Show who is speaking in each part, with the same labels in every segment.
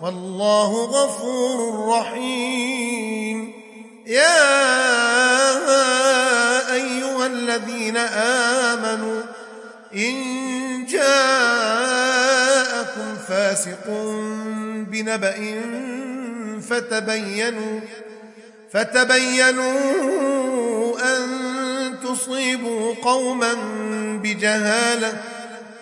Speaker 1: والله غفور رحيم. يا أيها الذين آمنوا إن جاءكم فاسق بنبأ فتبينوا فتبينوا أن تصيبوا قوما بجهالة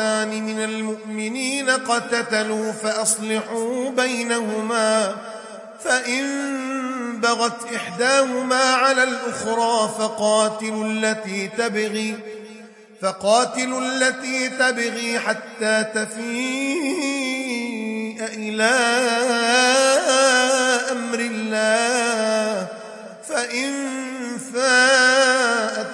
Speaker 1: طائفتان من المؤمنين قتتلوا فأصلحوا بينهما فإن بغت إحداهما على الأخرى فقاتلوا التي تبغي فقاتلوا التي تبغي حتى تفيء إلى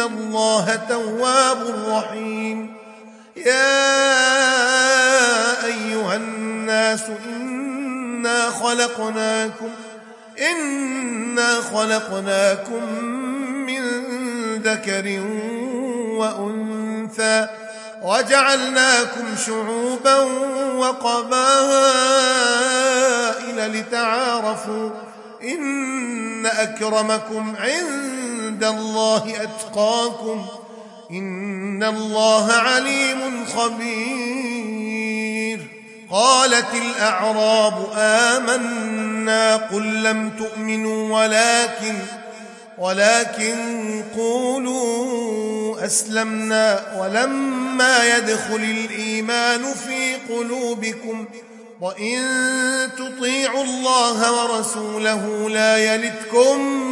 Speaker 1: الله تواب رحيم. يا أيها الناس إنا خلقناكم إنا خلقناكم من ذكر وأنثى وجعلناكم شعوبا وقبائل لتعارفوا إن أكرمكم عند الله أتقاكم إن الله عليم خبير قالت الأعراب آمنا قل لم تؤمنوا ولكن ولكن قولوا أسلمنا ولما يدخل الإيمان في قلوبكم وإن تطيعوا الله ورسوله لا يلتكم من